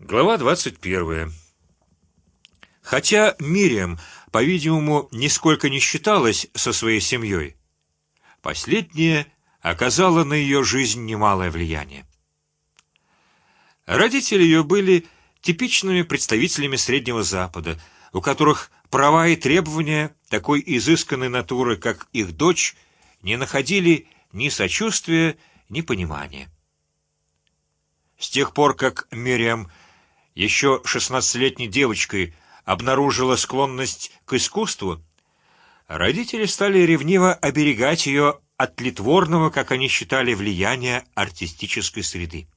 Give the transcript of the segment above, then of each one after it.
Глава двадцать первая. Хотя Мириам, по-видимому, нисколько не считалась со своей семьей, последняя оказала на ее жизнь немалое влияние. Родители ее были типичными представителями Среднего Запада, у которых права и требования такой изысканной натуры, как их дочь, не находили ни сочувствия, ни понимания. С тех пор, как Мириам еще шестнадцатилетней девочкой обнаружила склонность к искусству, родители стали ревниво оберегать ее от тлетворного, как они считали, влияния артистической среды.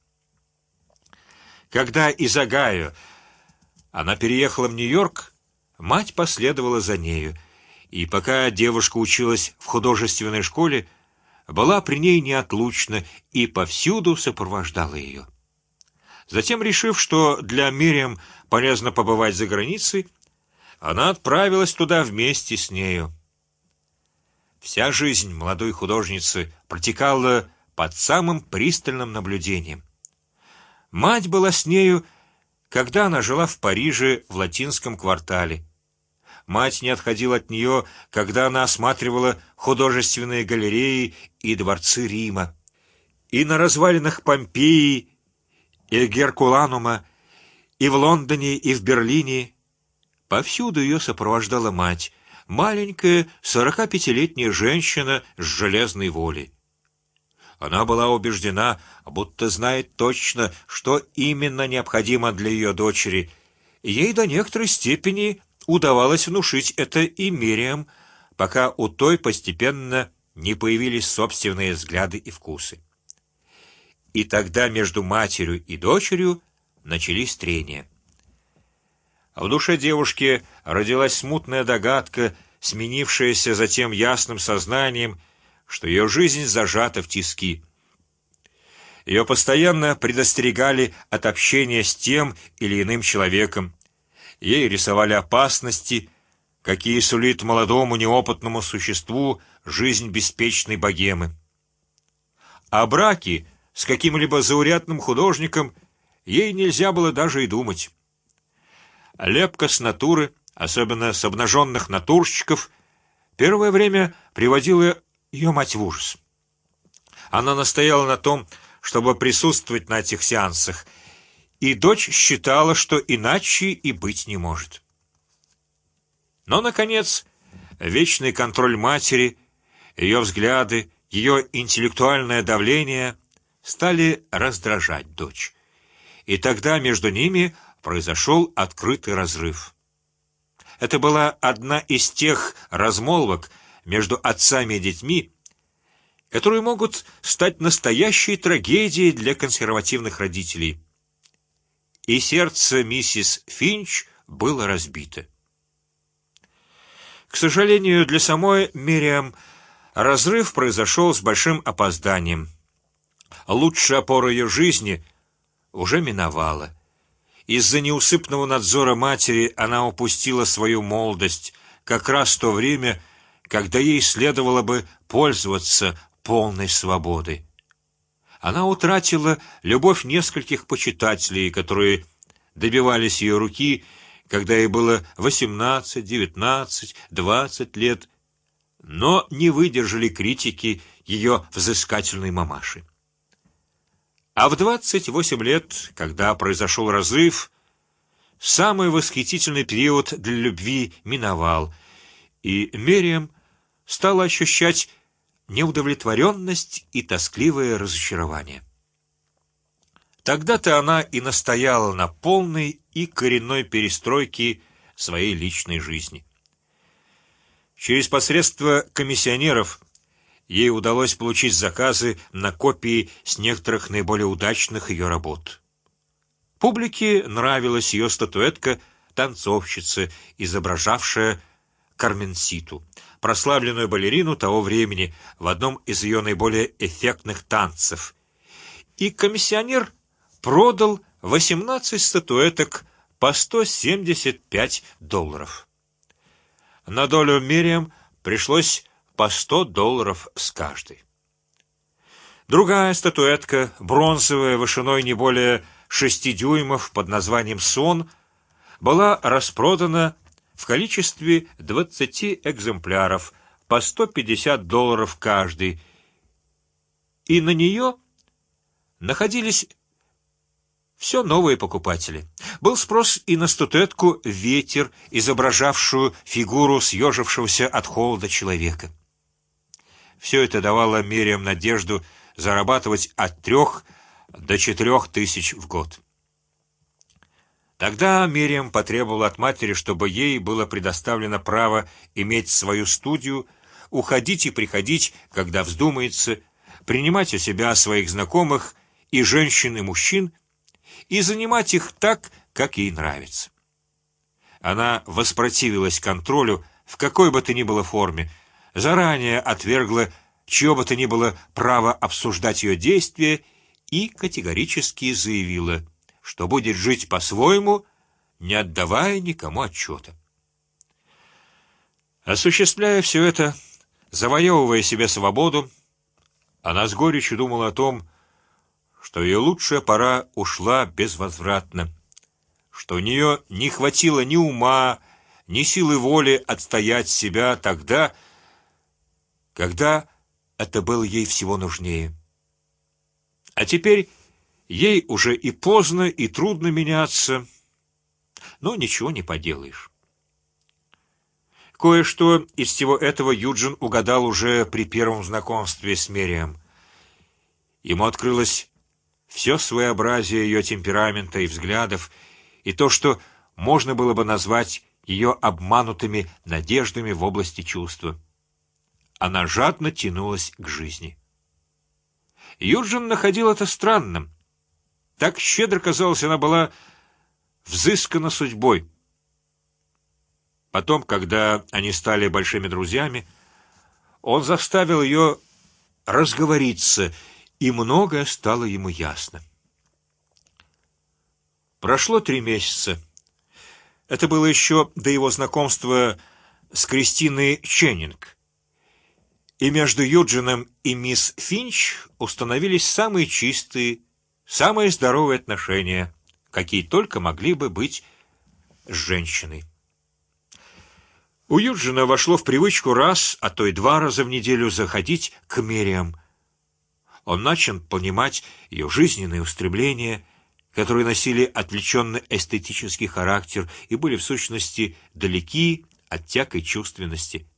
Когда из Огайо она переехала в Нью-Йорк, мать последовала за нею, и пока девушка училась в художественной школе, была при ней неотлучна и повсюду сопровождала ее. Затем, решив, что для Мириам полезно побывать за границей, она отправилась туда вместе с нею. Вся жизнь молодой художницы протекала под самым пристальным наблюдением. Мать была с нею, когда она жила в Париже в латинском квартале. Мать не отходила от нее, когда она осматривала художественные галереи и дворцы Рима. И на развалинах Помпеи и Геркуланума, и в Лондоне, и в Берлине повсюду ее сопровождала мать, маленькая сорока пятилетняя женщина с железной волей. Она была убеждена, будто знает точно, что именно необходимо для ее дочери. Ей до некоторой степени удавалось внушить это и Мириам, пока у той постепенно не появились собственные взгляды и вкусы. И тогда между матерью и дочерью начались трения. В душе девушки родилась смутная догадка, сменившаяся затем ясным сознанием, что ее жизнь зажата в тиски. Ее постоянно предостерегали от общения с тем или иным человеком. Ей рисовали опасности, какие сулит молодому неопытному существу жизнь беспечной богемы. А браки с каким-либо заурядным художником ей нельзя было даже и думать. Лепка с натуры, особенно с обнаженных натурщиков, первое время приводила ее мать в ужас. Она настояла на том, чтобы присутствовать на этих сеансах, и дочь считала, что иначе и быть не может. Но наконец вечный контроль матери, ее взгляды, ее интеллектуальное давление стали раздражать дочь, и тогда между ними произошел открытый разрыв. Это была одна из тех размолвок между отцами и детьми, которые могут стать настоящей трагедией для консервативных родителей. И сердце миссис Финч было разбито. К сожалению для самой Мириам разрыв произошел с большим опозданием лучшая опора ее жизни уже миновала. Из-за неусыпного надзора матери она упустила свою молодость, как раз то время, когда ей следовало бы пользоваться полной свободой. Она утратила любовь нескольких почитателей, которые добивались ее руки, когда ей было восемнадцать, девятнадцать, двадцать лет, но не выдержали критики ее взыскательной мамаши. А в двадцать восемь лет, когда произошел разрыв, самый восхитительный период для любви миновал, и Мериам стала ощущать неудовлетворенность и тоскливое разочарование. Тогда-то она и настояла на полной и коренной перестройке своей личной жизни. Через посредство комиссионеров ей удалось получить заказы на копии с некоторых наиболее удачных ее работ. Публике нравилась ее статуэтка танцовщицы, изображавшая Карменситу, прославленную балерину того времени в одном из ее наиболее эффектных танцев. И комиссионер продал восемнадцать статуэток по сто семьдесят пять долларов. На долю Мириам пришлось по сто долларов с каждой. Другая статуэтка, бронзовая, вышиной не более шести дюймов под названием Сон была распродана в количестве двадцати экземпляров по 150 долларов каждый, и на нее находились все новые покупатели. Был спрос и на статуэтку "Ветер", изображавшую фигуру съежившегося от холода человека. Все это давало Мериам надежду зарабатывать от трех до четырех тысяч в год. Тогда Мериам потребовала от матери, чтобы ей было предоставлено право иметь свою студию, уходить и приходить, когда вздумается, принимать у себя своих знакомых и женщин и мужчин и занимать их так, как ей нравится. Она воспротивилась контролю в какой бы то ни было форме, заранее отвергла чье бы то ни было право обсуждать ее действия и категорически заявила, что будет жить по-своему, не отдавая никому отчета. Осуществляя все это, завоевывая себе свободу, она с горечью думала о том, что ее лучшая пора ушла безвозвратно, что у нее не хватило ни ума, ни силы воли отстоять себя тогда, когда это было ей всего нужнее. А теперь ей уже и поздно, и трудно меняться, но ничего не поделаешь. Кое-что из всего этого Юджин угадал уже при первом знакомстве с Мерием. Ему открылось все своеобразие ее темперамента и взглядов, и то, что можно было бы назвать ее обманутыми надеждами в области чувства. Она жадно тянулась к жизни. Юджин находил это странным. Так щедро казалось, она была взыскана судьбой. Потом, когда они стали большими друзьями, он заставил ее разговориться и многое стало ему ясно. Прошло три месяца. Это было еще до его знакомства с Кристиной Ченнинг. И между Юджином и мисс Финч установились самые чистые, самые здоровые отношения, какие только могли бы быть с женщиной. У Юджина вошло в привычку раз, а то и два раза в неделю заходить к Мериам он начал понимать ее жизненные устремления, которые носили отвлеченный эстетический характер и были в сущности далеки от всякой чувственности.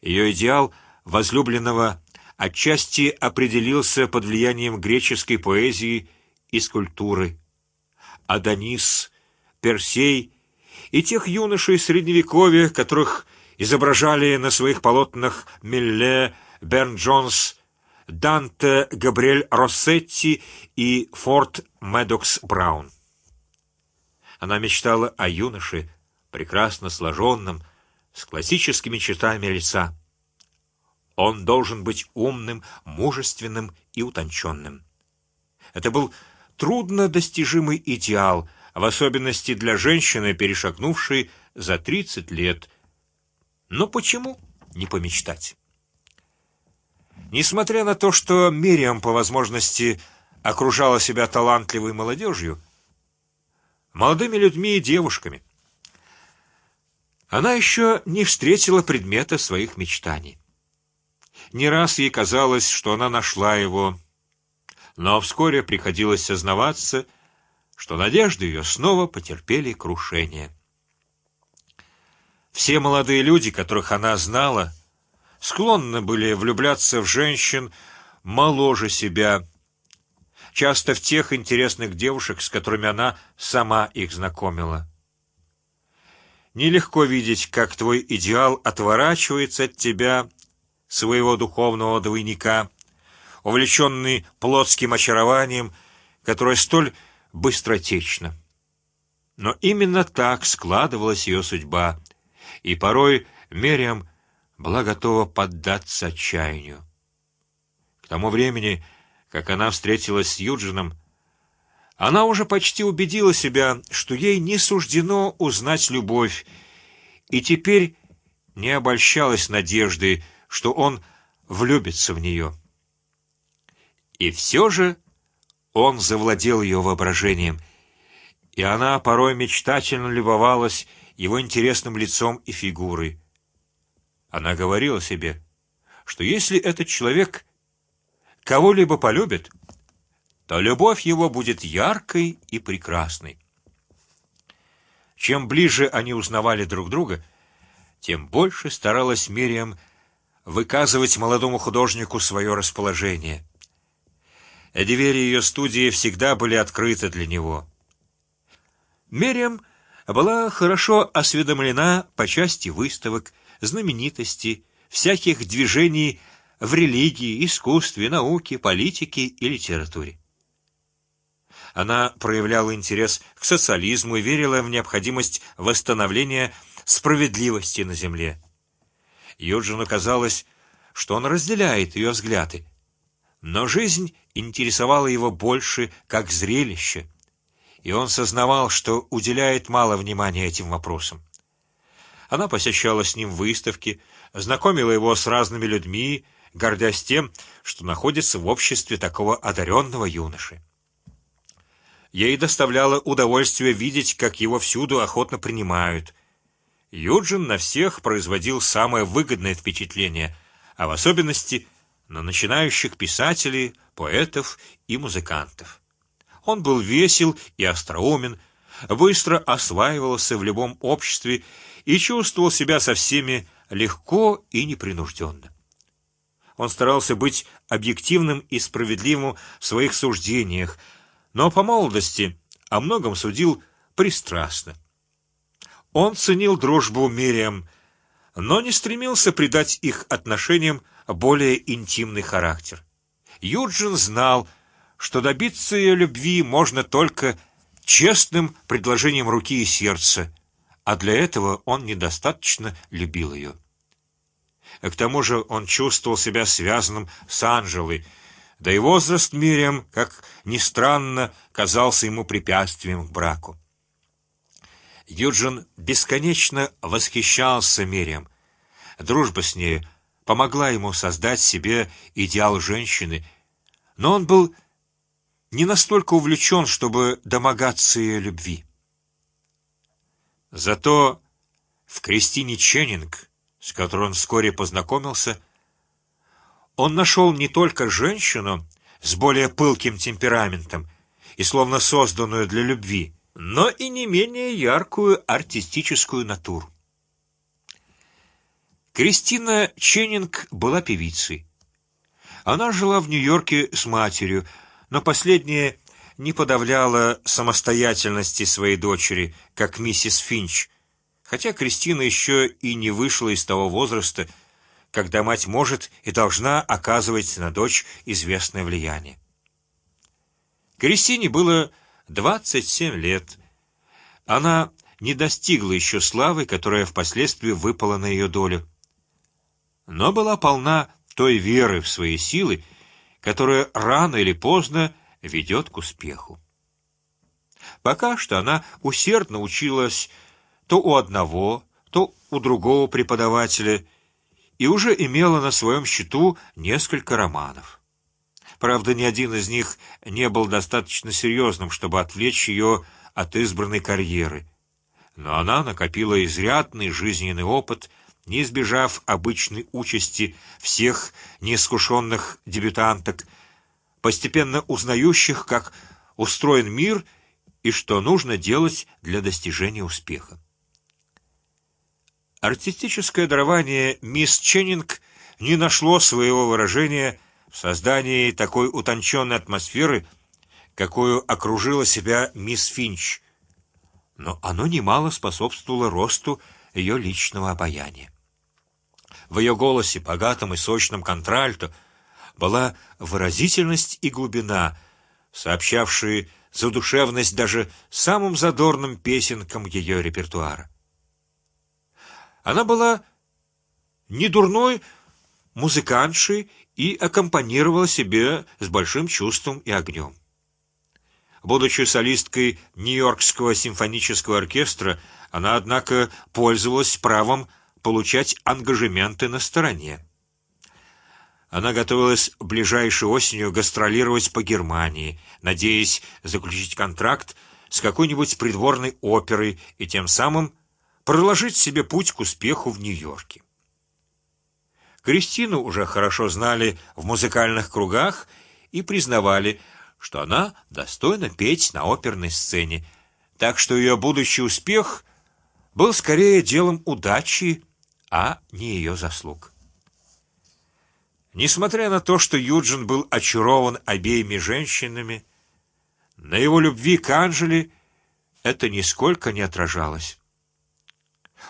Ее идеал возлюбленного отчасти определился под влиянием греческой поэзии и скульптуры. Адонис, Персей и тех юношей средневековья, которых изображали на своих полотнах Милле, Берн Джонс Данте Габриэль Россетти и Форд Медокс Браун. Она мечтала о юноше, прекрасно сложенном, с классическими чертами лица. Он должен быть умным, мужественным и утонченным. Это был трудно достижимый идеал, в особенности для женщины, перешагнувшей за тридцать лет. Но почему не помечтать? Несмотря на то, что Мириам по возможности окружала себя талантливой молодежью, молодыми людьми и девушками, она еще не встретила предмета своих мечтаний. Не раз ей казалось, что она нашла его, но вскоре приходилось сознаваться, что надежды ее снова потерпели крушение. Все молодые люди, которых она знала, склонны были влюбляться в женщин моложе себя, часто в тех интересных девушек, с которыми она сама их знакомила. Нелегко видеть, как твой идеал отворачивается от тебя, своего духовного двойника, увлеченный плотским очарованием, которое столь быстротечно. Но именно так складывалась ее судьба, и порой Мериам была готова поддаться отчаянию. К тому времени, как она встретилась с Юджином, она уже почти убедила себя, что ей не суждено узнать любовь, и теперь не обольщалась надеждой, что он влюбится в нее. И все же Он завладел ее воображением, и она порой мечтательно любовалась его интересным лицом и фигурой. Она говорила себе, что если этот человек кого-либо полюбит, то любовь его будет яркой и прекрасной. Чем ближе они узнавали друг друга, тем больше старалась Мириам выказывать молодому художнику свое расположение. Двери ее студии всегда были открыты для него. Мириам была хорошо осведомлена по части выставок, знаменитостей, всяких движений в религии, искусстве, науке, политике и литературе. Она проявляла интерес к социализму и верила в необходимость восстановления справедливости на земле. Юджину казалось, что он разделяет ее взгляды, но жизнь интересовала его больше как зрелище, и он сознавал, что уделяет мало внимания этим вопросам. Она посещала с ним выставки, знакомила его с разными людьми, гордясь тем, что находится в обществе такого одаренного юноши. Ей доставляло удовольствие видеть, как его всюду охотно принимают. Юджин на всех производил самое выгодное впечатление, а в особенности на начинающих писателей, поэтов и музыкантов. Он был весел и остроумен, быстро осваивался в любом обществе и чувствовал себя со всеми легко и непринужденно. Он старался быть объективным и справедливым в своих суждениях, но по молодости о многом судил пристрастно. Он ценил дружбу Мириам, но не стремился придать их отношениям более интимный характер. Юджин знал, что добиться ее любви можно только честным предложением руки и сердца, а для этого он недостаточно любил ее. К тому же он чувствовал себя связанным с Анжелой, да и возраст Мириам, как ни странно, казался ему препятствием к браку. Юджин бесконечно восхищался Мириам. Дружба с ней помогла ему создать себе идеал женщины, но он был не настолько увлечен, чтобы домогаться ее любви. Зато в Кристине Ченнинг, с которой он вскоре познакомился, он нашел не только женщину с более пылким темпераментом и словно созданную для любви, но и не менее яркую артистическую натуру. Кристина Ченнинг была певицей. Она жила в Нью-Йорке с матерью, но последняя не подавляла самостоятельности своей дочери, как миссис Финч, хотя Кристина еще и не вышла из того возраста, когда мать может и должна оказывать на дочь известное влияние. Кристине было двадцать семь лет. Она не достигла еще славы, которая впоследствии выпала на ее долю, но была полна той веры в свои силы, которая рано или поздно ведет к успеху. Пока что она усердно училась то у одного, то у другого преподавателя и уже имела на своем счету несколько романов. Правда, ни один из них не был достаточно серьезным, чтобы отвлечь ее от избранной карьеры, но она накопила изрядный жизненный опыт, не избежав обычной участи всех неискушенных дебютанток, постепенно узнающих, как устроен мир и что нужно делать для достижения успеха. Артистическое дарование мисс Ченнинг не нашло своего выражения в создании такой утонченной атмосферы, какую окружила себя мисс Финч, но оно немало способствовало росту ее личного обаяния. В ее голосе, богатом и сочном контральто, была выразительность и глубина, сообщавшие задушевность даже самым задорным песенкам ее репертуара. Она была не дурной музыкантшей и аккомпанировала себе с большим чувством и огнем. Будучи солисткой Нью-Йоркского симфонического оркестра, она однако пользовалась правом получать ангажементы на стороне. Она готовилась ближайшей осенью гастролировать по Германии, надеясь заключить контракт с какой-нибудь придворной оперой и тем самым проложить себе путь к успеху в Нью-Йорке. Кристину уже хорошо знали в музыкальных кругах и признавали, что она достойна петь на оперной сцене, так что ее будущий успех был скорее делом удачи, а не ее заслуг. Несмотря на то, что Юджин был очарован обеими женщинами, на его любви к Анжели это нисколько не отражалось.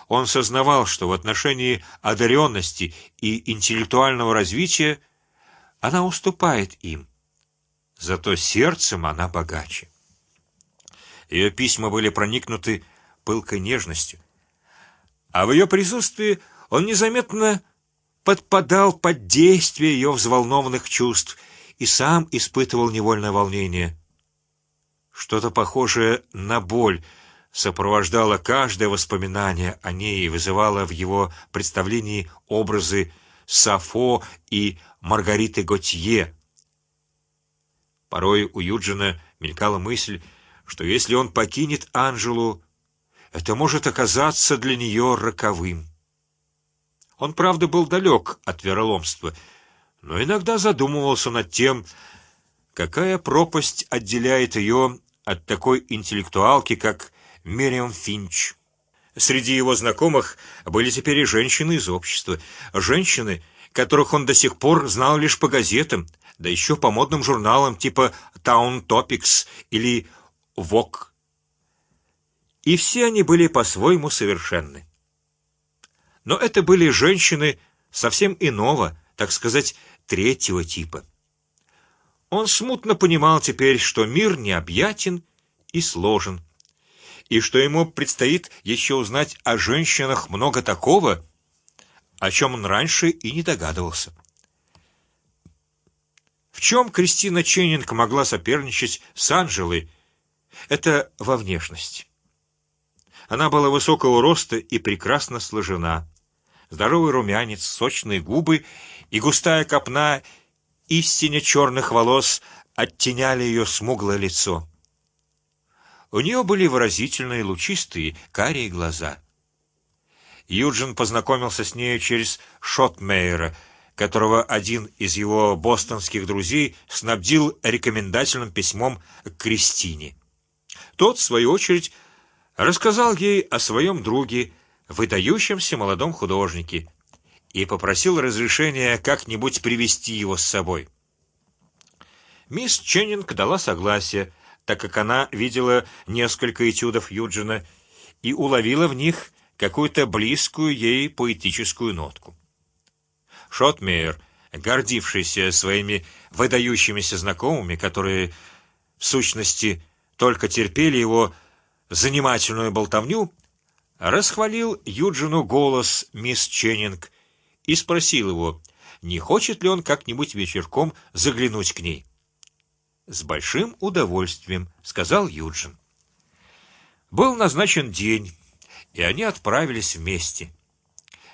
Он сознавал, что в отношении одаренности и интеллектуального развития она уступает им, зато сердцем она богаче. Ее письма были проникнуты пылкой нежностью, а в ее присутствии он незаметно подпадал под действие ее взволнованных чувств и сам испытывал невольное волнение. Что-то похожее на боль сопровождало каждое воспоминание о ней и вызывало в его представлении образы Сафо и Маргариты Готье. Порой у Юджина мелькала мысль, что если он покинет Анжелу, это может оказаться для нее роковым. Он правда был далек от вероломства, но иногда задумывался над тем, какая пропасть отделяет ее от такой интеллектуалки, как Мириам Финч. Среди его знакомых были теперь и женщины из общества, женщины, которых он до сих пор знал лишь по газетам, да еще по модным журналам типа Town Topics или Vogue. И все они были по-своему совершенны. Но это были женщины совсем иного, так сказать, третьего типа. Он смутно понимал теперь, что мир необъятен и сложен, и что ему предстоит еще узнать о женщинах много такого, о чем он раньше и не догадывался. В чем Кристина Ченнинг могла соперничать с Анжелой? Это во внешности. Она была высокого роста и прекрасно сложена здоровый румянец, сочные губы и густая копна истинно черных волос оттеняли ее смуглое лицо. У нее были выразительные, лучистые, карие глаза. Юджин познакомился с ней через Шотмейера, которого один из его бостонских друзей снабдил рекомендательным письмом к Кристине. Тот, в свою очередь, рассказал ей о своем друге выдающемся молодом художнике и попросил разрешения как-нибудь привести его с собой. Мисс Ченнинг дала согласие, так как она видела несколько этюдов Юджина и уловила в них какую-то близкую ей поэтическую нотку. Шотмейер, гордившийся своими выдающимися знакомыми, которые в сущности только терпели его занимательную болтовню, расхвалил Юджину голос мисс Ченнинг и спросил его, не хочет ли он как-нибудь вечерком заглянуть к ней. С большим удовольствием, сказал Юджин. Был назначен день, и они отправились вместе.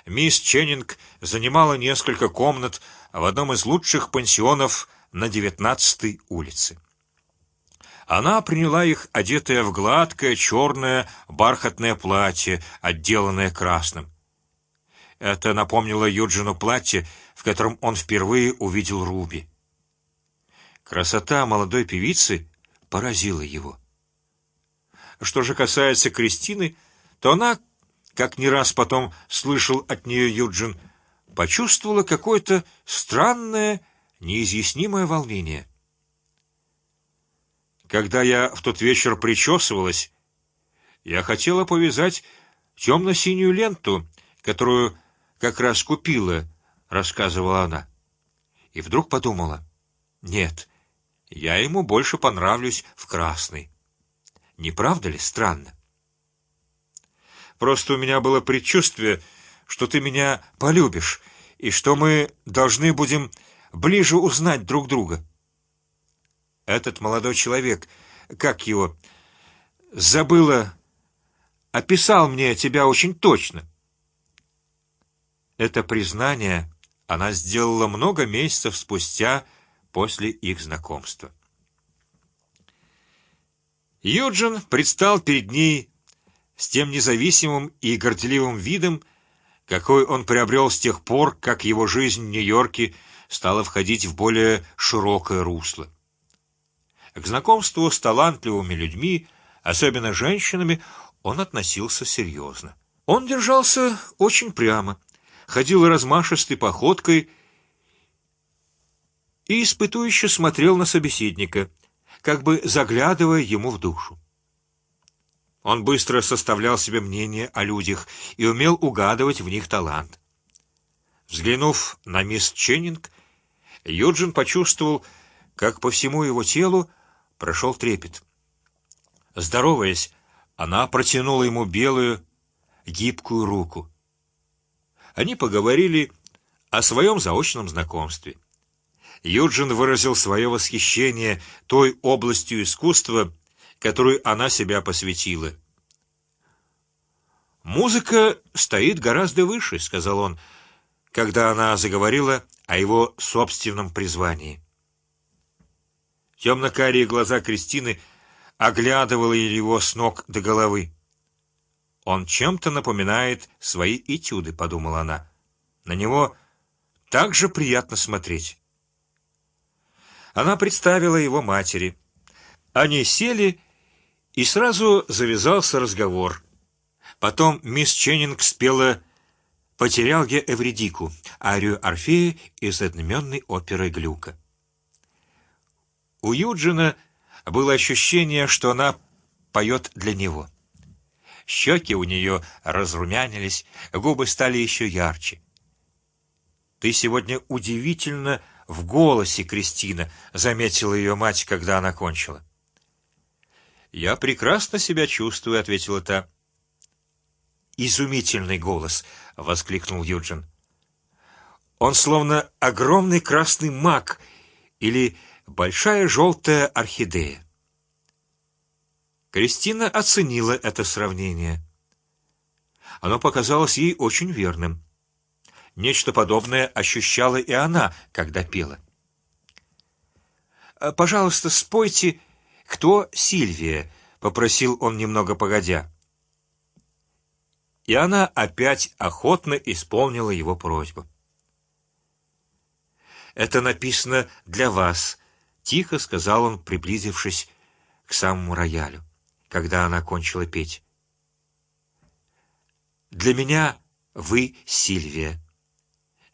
Мисс Ченнинг занимала несколько комнат в одном из лучших пансионов на девятнадцатой улице. Она приняла их, одетая в гладкое черное бархатное платье, отделанное красным. Это напомнило Юджину платье, в котором он впервые увидел Руби. Красота молодой певицы поразила его. Что же касается Кристины, то она, как не раз потом слышал от нее Юджин, почувствовала какое-то странное, неизъяснимое волнение. Когда я в тот вечер причесывалась, я хотела повязать темно-синюю ленту, которую как раз купила, рассказывала она, и вдруг подумала: нет, я ему больше понравлюсь в красный. Не правда ли странно? Просто у меня было предчувствие, что ты меня полюбишь и что мы должны будем ближе узнать друг друга. Этот молодой человек, как его, забыла, описал мне тебя очень точно. Это признание она сделала много месяцев спустя после их знакомства. Юджин предстал перед ней с тем независимым и горделивым видом, какой он приобрел с тех пор, как его жизнь в Нью-Йорке стала входить в более широкое русло. К знакомству с талантливыми людьми, особенно женщинами, он относился серьезно. Он держался очень прямо, ходил размашистой походкой и испытующе смотрел на собеседника, как бы заглядывая ему в душу. Он быстро составлял себе мнение о людях и умел угадывать в них талант. Взглянув на мисс Ченнинг, Юджин почувствовал, как по всему его телу прошел трепет. Здороваясь, она протянула ему белую гибкую руку. Они поговорили о своем заочном знакомстве. Юджин выразил свое восхищение той областью искусства, которую она себя посвятила. Музыка стоит гораздо выше, сказал он, когда она заговорила о его собственном призвании. Темно-карие глаза Кристины оглядывали его с ног до головы. Он чем-то напоминает свои этюды, подумала она. На него так же приятно смотреть. Она представила его матери. Они сели, и сразу завязался разговор. Потом мисс Ченнинг спела "Потерял я Эвредику" арию Орфея из одноименной оперы Глюка. У Юджина было ощущение, что она поет для него. Щеки у нее разрумянились, губы стали еще ярче. Ты сегодня удивительно в голосе, Кристина, заметила ее мать, когда она кончила. Я прекрасно себя чувствую, ответила та. Изумительный голос, воскликнул Юджин. Он словно огромный красный мак или большая желтая орхидея. Кристина оценила это сравнение. Оно показалось ей очень верным. Нечто подобное ощущала и она, когда пела. «Э, пожалуйста, спойте, кто Сильвия, попросил он немного погодя. И она опять охотно исполнила его просьбу. Это написано для вас, тихо сказал он, приблизившись к самому роялю когда она кончила петь. Для меня вы Сильвия.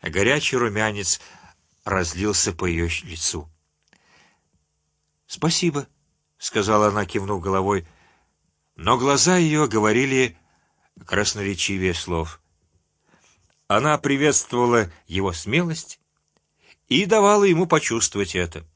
Горячий румянец разлился по ее лицу. Спасибо, сказала она, кивнув головой, но глаза ее говорили красноречивее слов. Она приветствовала его смелость и давала ему почувствовать это.